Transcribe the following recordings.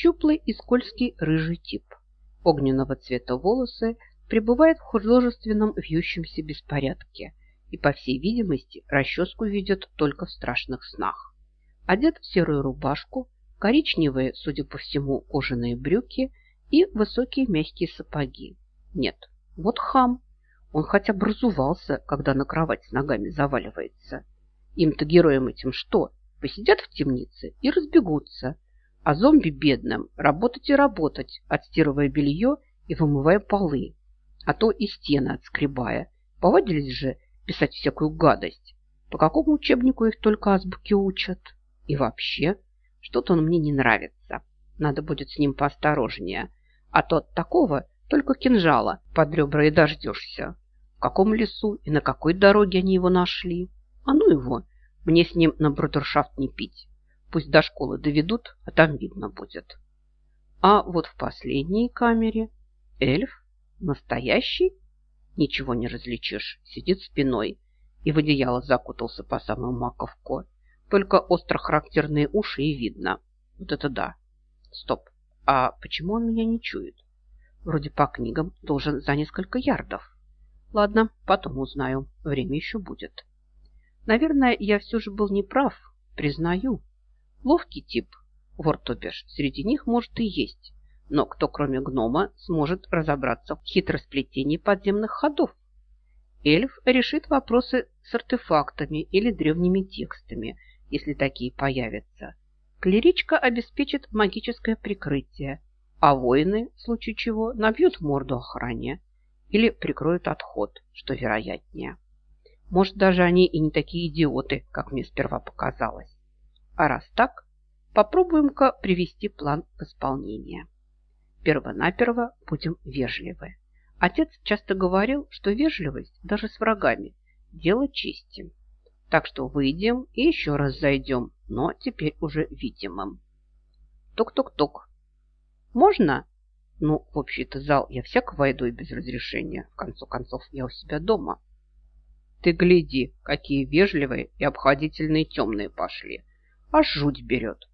Щуплый и скользкий рыжий тип. Огненного цвета волосы пребывает в художественном вьющемся беспорядке и, по всей видимости, расческу ведет только в страшных снах. Одет в серую рубашку, коричневые, судя по всему, кожаные брюки и высокие мягкие сапоги. Нет, вот хам. Он хотя бы разувался, когда на кровать с ногами заваливается. Им-то героям этим что? Посидят в темнице и разбегутся. А зомби бедным работать и работать, отстирывая белье и вымывая полы. А то и стены отскребая. Повадились же писать всякую гадость. По какому учебнику их только азбуки учат? И вообще, что-то он мне не нравится. Надо будет с ним поосторожнее. А то от такого только кинжала под ребра и дождешься. В каком лесу и на какой дороге они его нашли? А ну его, мне с ним на брудершафт не пить. Пусть до школы доведут, а там видно будет. А вот в последней камере эльф настоящий, ничего не различишь, сидит спиной и в одеяло закутался по самую маковку. Только остро характерные уши и видно. Вот это да. Стоп, а почему он меня не чует? Вроде по книгам должен за несколько ярдов. Ладно, потом узнаю. Время еще будет. Наверное, я все же был неправ, признаю. Ловкий тип, вор то среди них может и есть. Но кто, кроме гнома, сможет разобраться в хитросплетении подземных ходов? Эльф решит вопросы с артефактами или древними текстами, если такие появятся. Клеричка обеспечит магическое прикрытие, а воины, в случае чего, набьют морду охране или прикроют отход, что вероятнее. Может, даже они и не такие идиоты, как мне сперва показалось. А раз так, попробуем-ка привести план в исполнение. Первонаперво будем вежливы. Отец часто говорил, что вежливость даже с врагами – дело чести. Так что выйдем и еще раз зайдем, но теперь уже видимым. Ток-ток-ток. Можно? Ну, в общий-то зал я всяко войду и без разрешения. В конце концов, я у себя дома. Ты гляди, какие вежливые и обходительные темные пошли. Аж жуть берет.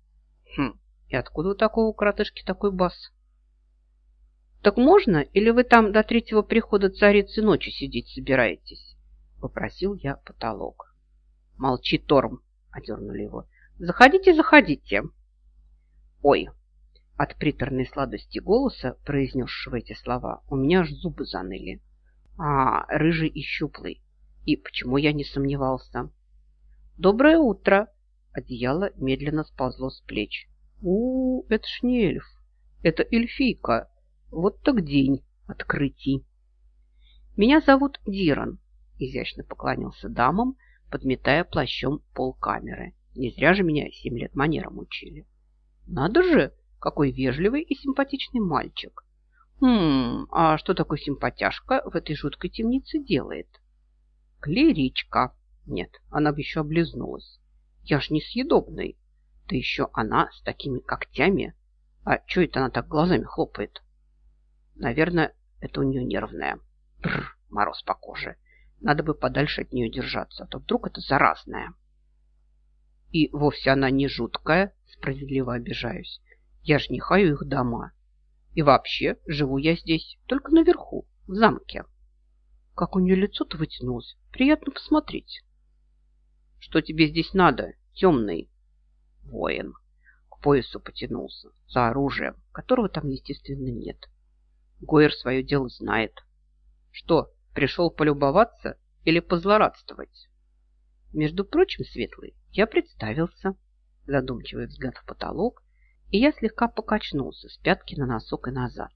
Хм, и откуда у такого кратышки такой бас? Так можно, или вы там до третьего прихода царицы ночи сидеть собираетесь? Попросил я потолок. Молчи, Торм, одернули его. Заходите, заходите. Ой, от приторной сладости голоса, произнесшего эти слова, у меня аж зубы заныли. А, рыжий и щуплый. И почему я не сомневался? Доброе утро. Одеяло медленно сползло с плеч. У, это ж не эльф. Это эльфийка. Вот так день открытий. Меня зовут Диран. Изящно поклонился дамам, подметая плащом пол камеры. Не зря же меня семь лет манерам учили. Надо же, какой вежливый и симпатичный мальчик. Хм, а что такой симпатяшка в этой жуткой темнице делает? Клеричка. Нет, она бы еще облизнулась. Я ж не съедобный. Да еще она с такими когтями. А что это она так глазами хлопает? Наверное, это у нее нервная. Бррр, мороз по коже. Надо бы подальше от нее держаться, а то вдруг это заразная. И вовсе она не жуткая, справедливо обижаюсь. Я ж не хаю их дома. И вообще, живу я здесь, только наверху, в замке. Как у нее лицо-то вытянулось. Приятно посмотреть. Что тебе здесь надо, темный? Воин. К поясу потянулся. За оружием, которого там, естественно, нет. Гойер свое дело знает. Что, пришел полюбоваться или позлорадствовать? Между прочим, Светлый, я представился. Задумчивый взгляд в потолок, и я слегка покачнулся с пятки на носок и назад.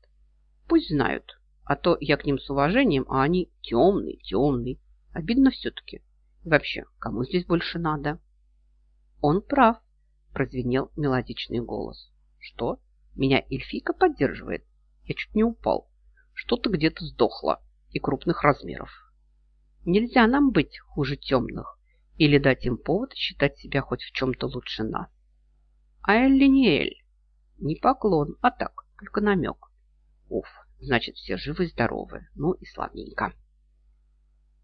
Пусть знают, а то я к ним с уважением, а они темный, темный. Обидно все-таки. Вообще, кому здесь больше надо? Он прав, прозвенел мелодичный голос. Что? Меня эльфийка поддерживает? Я чуть не упал. Что-то где-то сдохло и крупных размеров. Нельзя нам быть хуже темных или дать им повод считать себя хоть в чем-то лучше нас. А Элли не Эль. Не поклон, а так, только намек. Уф, значит, все живы и здоровы. Ну и славненько.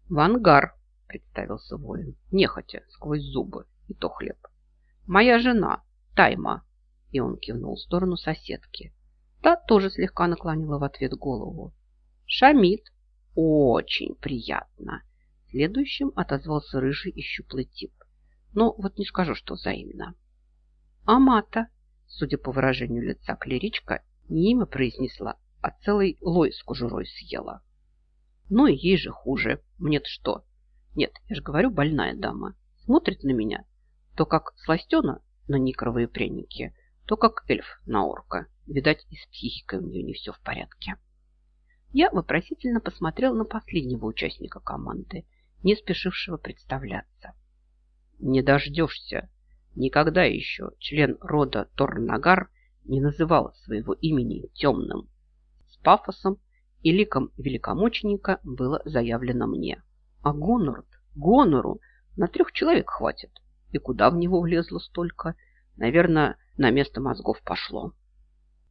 Вангар, представился воин, нехотя, сквозь зубы, и то хлеб. Моя жена, Тайма. И он кивнул в сторону соседки. Та тоже слегка наклонила в ответ голову. Шамид. Очень приятно. Следующим отозвался рыжий и щуплый тип. Но вот не скажу, что взаимно. Амата, судя по выражению лица клеричка, не имя произнесла, а целый лой с кожурой съела. Ну и ей же хуже. Мне-то что? Нет, я же говорю, больная дама. Смотрит на меня то как сластена на никровые пряники, то как эльф на орка. Видать, и с психикой у нее не все в порядке. Я вопросительно посмотрел на последнего участника команды, не спешившего представляться. Не дождешься. Никогда еще член рода Торнагар не называл своего имени темным. С пафосом и ликом великомученика было заявлено мне. А гонор, гонору на трех человек хватит. И куда в него влезло столько? Наверное, на место мозгов пошло.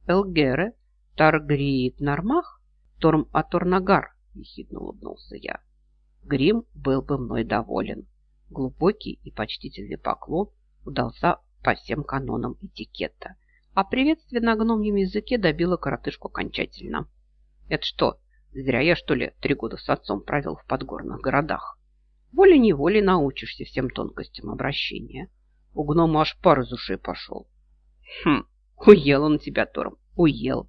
Элгере, Таргриит Нармах, Торм Аторнагар, ехидно улыбнулся я. Грим был бы мной доволен. Глубокий и почтительный поклон удался по всем канонам этикета. А приветствие на гномьем языке добило коротышку окончательно. Это что, зря я, что ли, три года с отцом провел в подгорных городах? Волей-неволей научишься всем тонкостям обращения. У гнома аж пар из ушей пошел. Хм, уел он тебя, Торм, уел,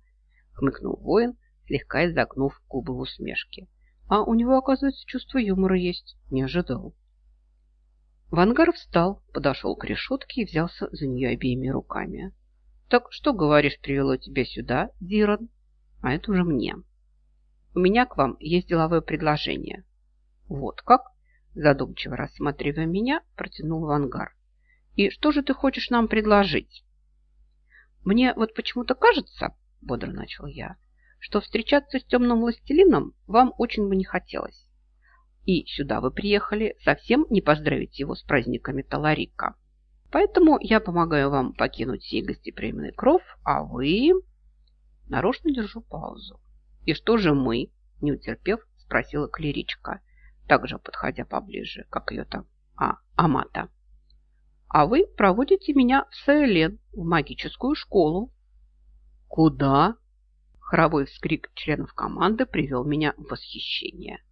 хмыкнул воин, слегка изогнув губы в усмешке. А у него, оказывается, чувство юмора есть. Не ожидал. Вангар встал, подошел к решетке и взялся за нее обеими руками. «Так что, говоришь, привело тебя сюда, Диран?» «А это уже мне. У меня к вам есть деловое предложение». «Вот как?» Задумчиво рассматривая меня, протянул Вангар. «И что же ты хочешь нам предложить?» «Мне вот почему-то кажется, — бодро начал я, — что встречаться с темным властелином вам очень бы не хотелось. И сюда вы приехали совсем не поздравить его с праздниками Таларика. Поэтому я помогаю вам покинуть сей гостеприимный кров, а вы...» Нарочно держу паузу. «И что же мы?» — не утерпев, спросила клеричка — также подходя поближе, как ее там, а, Амата. А вы проводите меня в Саэлен, в магическую школу. Куда? Хоровой вскрик членов команды привел меня в восхищение.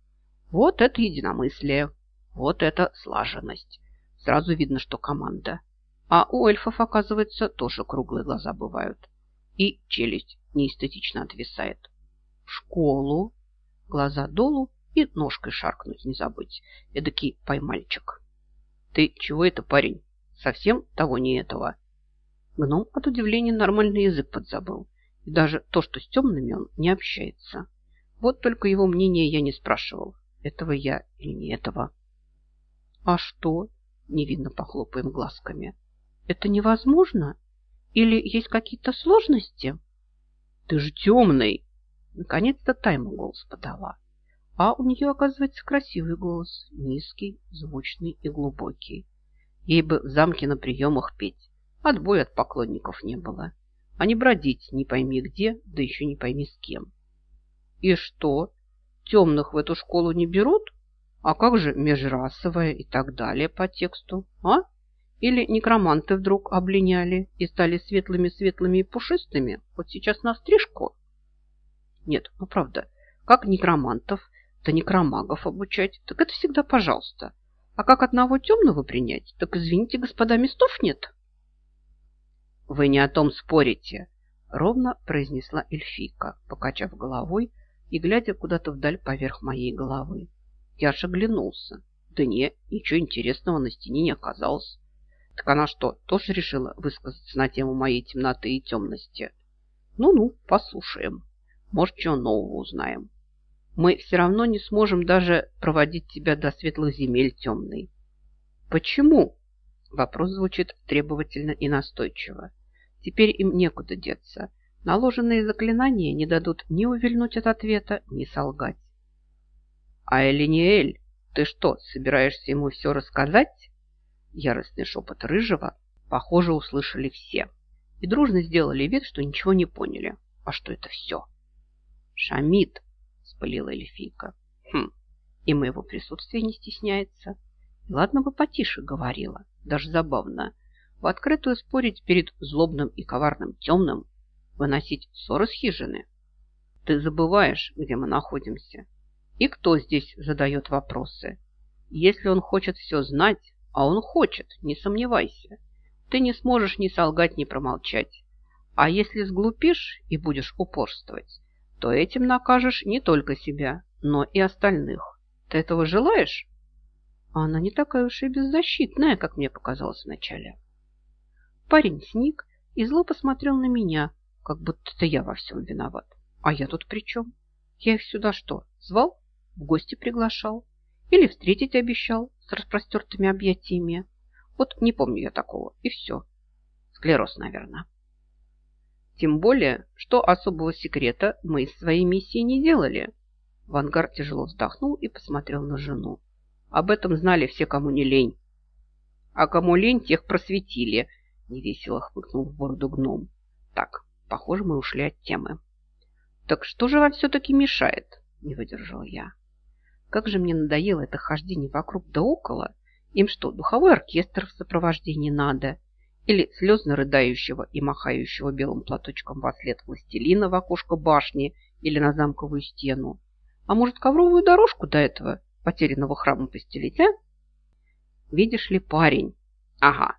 Вот это единомыслие, вот это слаженность. Сразу видно, что команда. А у эльфов, оказывается, тоже круглые глаза бывают. И челюсть неэстетично отвисает. Школу, глаза долу и ножкой шаркнуть не забыть. Эдакий поймальчик. Ты чего это, парень? Совсем того не этого. Гном от удивления нормальный язык подзабыл. И даже то, что с темными он не общается. Вот только его мнение я не спрашивал. Этого я или не этого. А что? Невинно похлопаем глазками. Это невозможно? Или есть какие-то сложности? Ты же темный! Наконец-то Тайма голос подала. А у нее, оказывается, красивый голос, низкий, звучный и глубокий. Ей бы в замке на приемах петь, отбоя от поклонников не было. А не бродить не пойми где, да еще не пойми с кем. И что, темных в эту школу не берут? А как же межрасовая и так далее по тексту, а? Или некроманты вдруг облиняли и стали светлыми-светлыми и пушистыми, вот сейчас на стрижку? Нет, ну правда, как некромантов да некромагов обучать, так это всегда пожалуйста. А как одного темного принять, так, извините, господа, местов нет. Вы не о том спорите, ровно произнесла эльфийка, покачав головой и глядя куда-то вдаль поверх моей головы. Я аж оглянулся. Да не, ничего интересного на стене не оказалось. Так она что, тоже решила высказаться на тему моей темноты и темности? Ну-ну, послушаем. Может, чего нового узнаем мы все равно не сможем даже проводить тебя до светлых земель темный. Почему? Вопрос звучит требовательно и настойчиво. Теперь им некуда деться. Наложенные заклинания не дадут ни увильнуть от ответа, ни солгать. А Элиниэль, ты что, собираешься ему все рассказать? Яростный шепот Рыжего, похоже, услышали все. И дружно сделали вид, что ничего не поняли. А что это все? Шамид, вспылила эльфийка. Хм, и моего присутствия не стесняется. Ладно бы потише говорила, даже забавно. в открытую спорить перед злобным и коварным темным, выносить ссоры с хижины. Ты забываешь, где мы находимся, и кто здесь задает вопросы. Если он хочет все знать, а он хочет, не сомневайся, ты не сможешь ни солгать, ни промолчать. А если сглупишь и будешь упорствовать, то этим накажешь не только себя, но и остальных. Ты этого желаешь? А она не такая уж и беззащитная, как мне показалось вначале. Парень сник и зло посмотрел на меня, как будто это я во всем виноват. А я тут при чем? Я их сюда что, звал? В гости приглашал? Или встретить обещал с распростертыми объятиями? Вот не помню я такого, и все. Склероз, наверное. Тем более, что особого секрета мы из своей миссии не делали. Вангар тяжело вздохнул и посмотрел на жену. Об этом знали все, кому не лень. А кому лень, тех просветили, невесело хмыкнул в бороду гном. Так, похоже, мы ушли от темы. Так что же вам все-таки мешает? Не выдержала я. Как же мне надоело это хождение вокруг да около. Им что, духовой оркестр в сопровождении надо? Или слезно рыдающего и махающего белым платочком во след властелина в окошко башни или на замковую стену? А может, ковровую дорожку до этого потерянного храма постелить, а? Видишь ли, парень? Ага.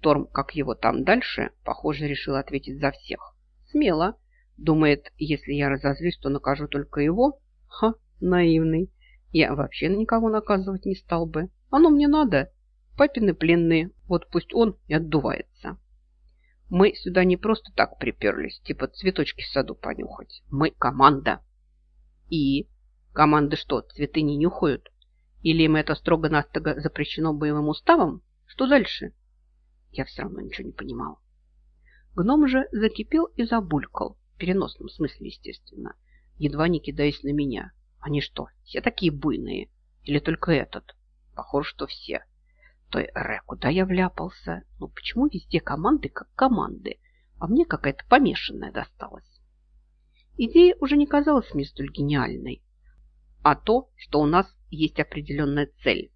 Торм, как его там дальше, похоже, решил ответить за всех. Смело. Думает, если я разозлюсь, то накажу только его? Ха, наивный. Я вообще никого наказывать не стал бы. Оно мне надо. Папины пленные, вот пусть он и отдувается. Мы сюда не просто так приперлись, типа цветочки в саду понюхать. Мы команда. И Команды что, цветы не нюхают? Или им это строго-настрого запрещено боевым уставом? Что дальше? Я все равно ничего не понимал. Гном же закипел и забулькал, в переносном смысле, естественно, едва не кидаясь на меня. Они что, все такие буйные? Или только этот? Похоже, что все. Той Ре, куда я вляпался? Ну, почему везде команды как команды, а мне какая-то помешанная досталась? Идея уже не казалась мне столь гениальной а то, что у нас есть определенная цель.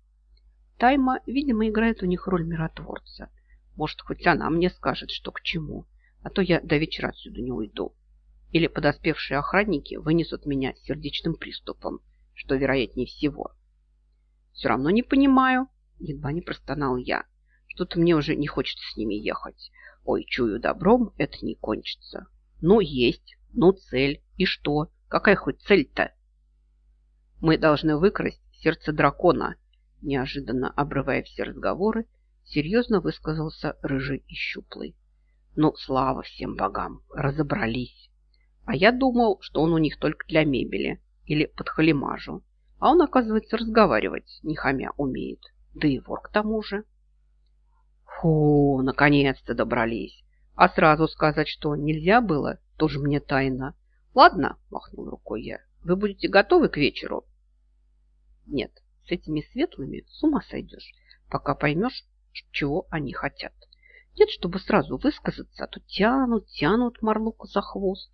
Тайма, видимо, играет у них роль миротворца. Может, хоть она мне скажет, что к чему, а то я до вечера отсюда не уйду. Или подоспевшие охранники вынесут меня сердечным приступом, что вероятнее всего. Все равно не понимаю, едва не простонал я. Что-то мне уже не хочется с ними ехать. Ой, чую добром, это не кончится. Ну, есть, ну, цель. И что? Какая хоть цель-то? Мы должны выкрасть сердце дракона, неожиданно обрывая все разговоры, серьезно высказался рыжий и щуплый. Ну, слава всем богам, разобрались. А я думал, что он у них только для мебели или под халимажу. А он, оказывается, разговаривать не умеет. Да и вор к тому же. Фу, наконец-то добрались. А сразу сказать, что нельзя было, тоже мне тайна. Ладно, махнул рукой я, вы будете готовы к вечеру? Нет, с этими светлыми с ума сойдешь, пока поймешь, чего они хотят. Нет, чтобы сразу высказаться, а то тянут, тянут Марлуку за хвост.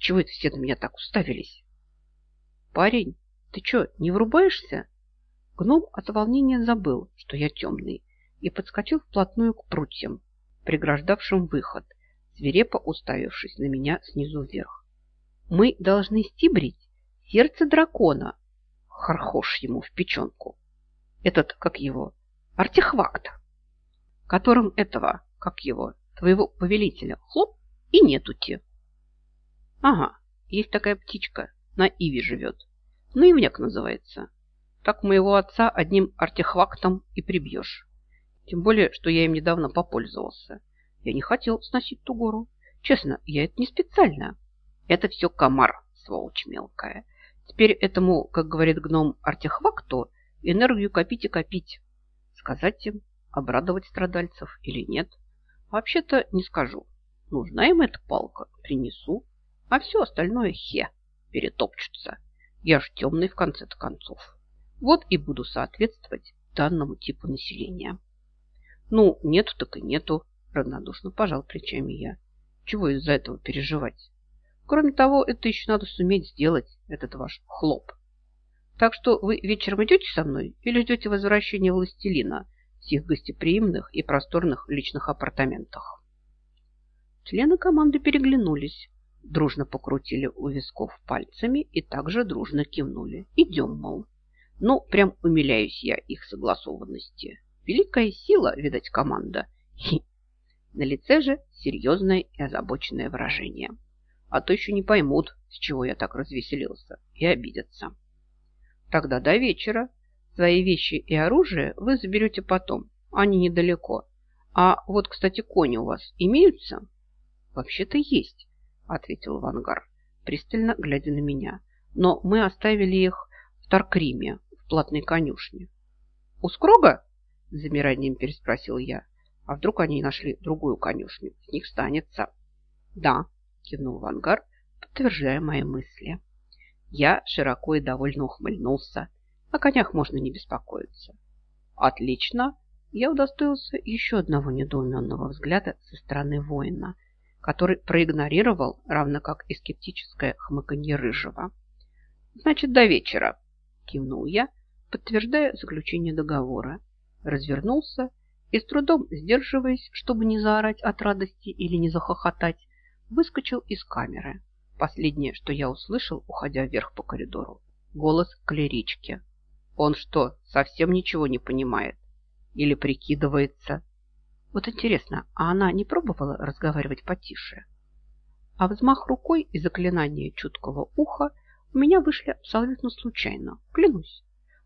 Чего это все на меня так уставились? Парень, ты что, не врубаешься? Гном от волнения забыл, что я темный, и подскочил вплотную к прутьям, преграждавшим выход, свирепо уставившись на меня снизу вверх. Мы должны стибрить сердце дракона, Хархош ему в печенку. Этот, как его, артехвакт, которым этого, как его, твоего повелителя, хлоп, и нету те. Ага, есть такая птичка, на Иве живет. Наивняк называется. Так моего отца одним артехвактом и прибьешь. Тем более, что я им недавно попользовался. Я не хотел сносить ту гору. Честно, я это не специально. Это все комар, сволочь мелкая. Теперь этому, как говорит гном артехвакту, энергию копить и копить. Сказать им, обрадовать страдальцев или нет. Вообще-то не скажу. Нужна им эта палка, принесу. А все остальное хе, перетопчутся. Я ж темный в конце-то концов. Вот и буду соответствовать данному типу населения. Ну, нету так и нету, равнодушно пожал плечами я. Чего из-за этого переживать? Кроме того, это еще надо суметь сделать, этот ваш хлоп. Так что вы вечером идете со мной или ждете возвращения властелина в их гостеприимных и просторных личных апартаментах. Члены команды переглянулись, дружно покрутили у висков пальцами и также дружно кивнули. Идем, мол. Ну, прям умиляюсь я их согласованности. Великая сила, видать, команда. Хи. На лице же серьезное и озабоченное выражение. А то еще не поймут, с чего я так развеселился, и обидятся. Тогда до вечера. Свои вещи и оружие вы заберете потом. Они недалеко. А вот, кстати, кони у вас имеются? Вообще-то есть, ответил Вангар, пристально глядя на меня. Но мы оставили их в Таркриме, платной конюшне. У Скрога? Замиранием переспросил я. А вдруг они нашли другую конюшню? С них станется. Да, кивнул Вангар, подтверждая мои мысли. Я широко и довольно ухмыльнулся. О конях можно не беспокоиться. Отлично. Я удостоился еще одного недоуменного взгляда со стороны воина, который проигнорировал, равно как и скептическое хмыканье рыжего. Значит, до вечера, кивнул я, подтверждая заключение договора. Развернулся и с трудом сдерживаясь, чтобы не заорать от радости или не захохотать, выскочил из камеры. Последнее, что я услышал, уходя вверх по коридору, голос клерички. Он что, совсем ничего не понимает? Или прикидывается? Вот интересно, а она не пробовала разговаривать потише? А взмах рукой и заклинание чуткого уха у меня вышли абсолютно случайно, клянусь.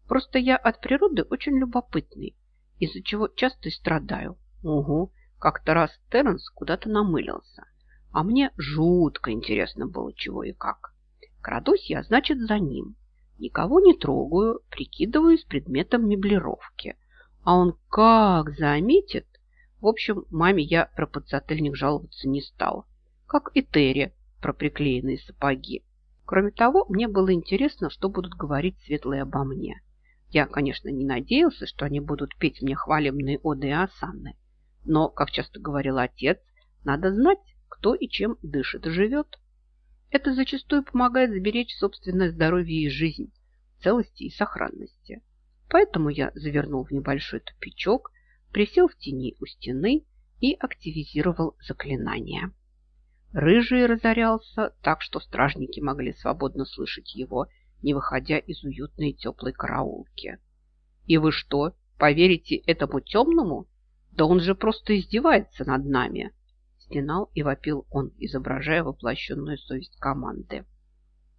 Просто я от природы очень любопытный, из-за чего часто и страдаю. Угу, как-то раз Терренс куда-то намылился. А мне жутко интересно было, чего и как. Крадусь я, значит, за ним. Никого не трогаю, прикидываюсь предметом меблировки. А он как заметит. В общем, маме я про подзатыльник жаловаться не стал. Как и Терри про приклеенные сапоги. Кроме того, мне было интересно, что будут говорить светлые обо мне. Я, конечно, не надеялся, что они будут петь мне хвалебные оды и осанны. Но, как часто говорил отец, надо знать, кто и чем дышит и живет. Это зачастую помогает сберечь собственное здоровье и жизнь, целости и сохранности. Поэтому я завернул в небольшой тупичок, присел в тени у стены и активизировал заклинание. Рыжий разорялся так, что стражники могли свободно слышать его, не выходя из уютной теплой караулки. «И вы что, поверите этому темному? Да он же просто издевается над нами!» стенал и вопил он, изображая воплощенную совесть команды.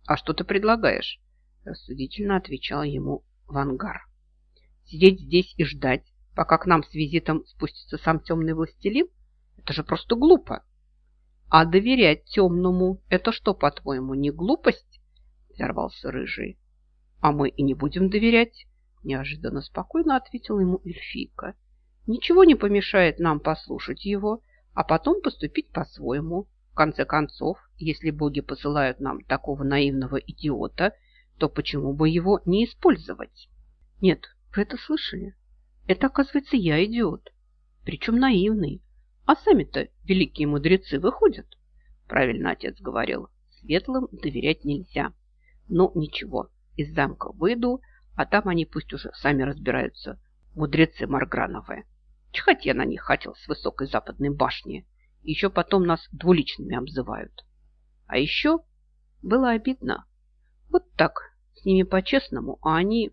«А что ты предлагаешь?» – рассудительно отвечал ему Вангар. «Сидеть здесь и ждать, пока к нам с визитом спустится сам темный властелин? Это же просто глупо!» «А доверять темному – это что, по-твоему, не глупость?» – взорвался Рыжий. «А мы и не будем доверять», – неожиданно спокойно ответила ему эльфийка. «Ничего не помешает нам послушать его» а потом поступить по-своему. В конце концов, если боги посылают нам такого наивного идиота, то почему бы его не использовать? Нет, вы это слышали? Это, оказывается, я идиот. Причем наивный. А сами-то великие мудрецы выходят. Правильно отец говорил, светлым доверять нельзя. Но ничего, из замка выйду, а там они пусть уже сами разбираются. Мудрецы Марграновые. Чихать я на них хотел с высокой западной башни. Еще потом нас двуличными обзывают. А еще было обидно. Вот так, с ними по-честному, а они...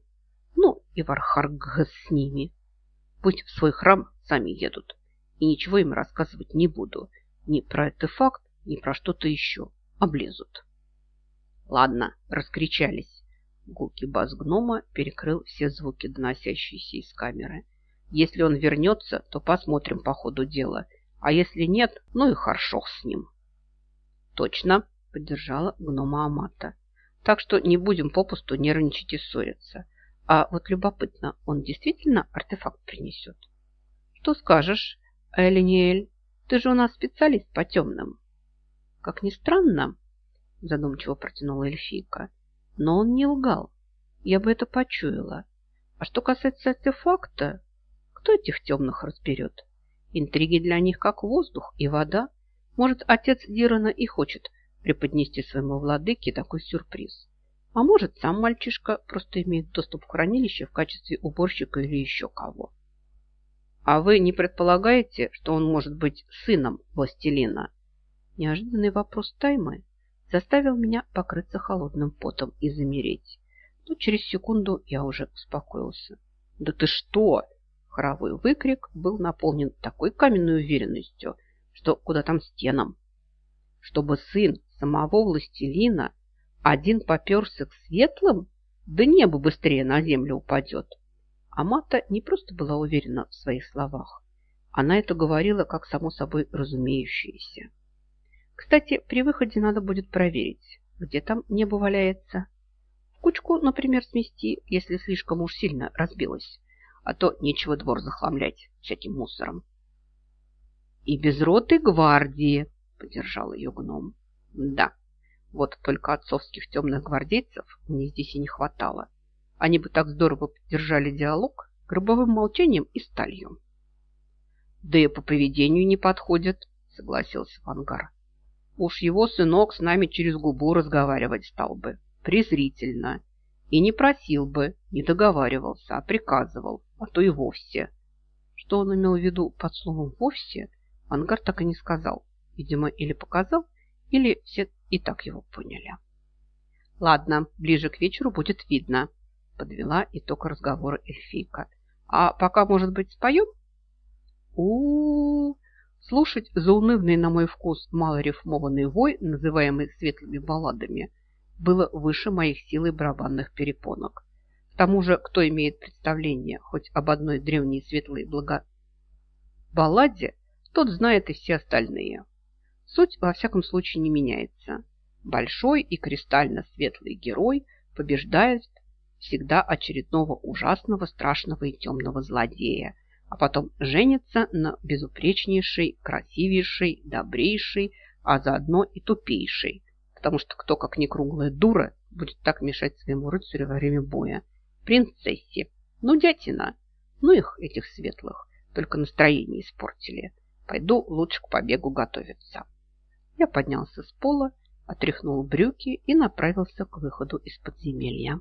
Ну, и Вархарг с ними. Пусть в свой храм сами едут. И ничего им рассказывать не буду. Ни про артефакт, ни про что-то еще. Облезут. Ладно, раскричались. Гулкий бас гнома перекрыл все звуки, доносящиеся из камеры. Если он вернется, то посмотрим по ходу дела. А если нет, ну и хорошо с ним. Точно, поддержала гнома Амата. Так что не будем попусту нервничать и ссориться. А вот любопытно, он действительно артефакт принесет? Что скажешь, Элиниэль? Ты же у нас специалист по темным. Как ни странно, задумчиво протянула эльфийка, но он не лгал. Я бы это почуяла. А что касается артефакта, кто этих темных разберет? Интриги для них как воздух и вода. Может, отец Дирана и хочет преподнести своему владыке такой сюрприз. А может, сам мальчишка просто имеет доступ к хранилищу в качестве уборщика или еще кого. А вы не предполагаете, что он может быть сыном властелина? Неожиданный вопрос Таймы заставил меня покрыться холодным потом и замереть. Но через секунду я уже успокоился. «Да ты что!» Хоровой выкрик был наполнен такой каменной уверенностью, что куда там стенам. Чтобы сын самого властелина один поперся к светлым, да небо быстрее на землю упадет. Амата не просто была уверена в своих словах. Она это говорила как само собой разумеющееся. Кстати, при выходе надо будет проверить, где там небо валяется. В кучку, например, смести, если слишком уж сильно разбилось, а то нечего двор захламлять всяким мусором. И без роты гвардии, поддержал ее гном. Да, вот только отцовских темных гвардейцев мне здесь и не хватало. Они бы так здорово поддержали диалог гробовым молчанием и сталью. Да и по поведению не подходят, согласился Вангар. Уж его сынок с нами через губу разговаривать стал бы, презрительно. И не просил бы, не договаривался, а приказывал, а то и вовсе. Что он имел в виду под словом «вовсе», Ангар так и не сказал. Видимо, или показал, или все и так его поняли. Ладно, ближе к вечеру будет видно, подвела итог разговора эльфийка. А пока, может быть, споем? У, -у, -у, Слушать заунывный на мой вкус малорифмованный вой, называемый светлыми балладами, было выше моих сил и барабанных перепонок. К тому же, кто имеет представление хоть об одной древней светлой благо... балладе, тот знает и все остальные. Суть, во всяком случае, не меняется. Большой и кристально светлый герой побеждает всегда очередного ужасного, страшного и темного злодея – а потом женится на безупречнейшей, красивейшей, добрейшей, а заодно и тупейшей, потому что кто, как не круглая дура, будет так мешать своему рыцарю во время боя. Принцессе. Ну, дятина. Ну их, этих светлых. Только настроение испортили. Пойду лучше к побегу готовиться. Я поднялся с пола, отряхнул брюки и направился к выходу из подземелья.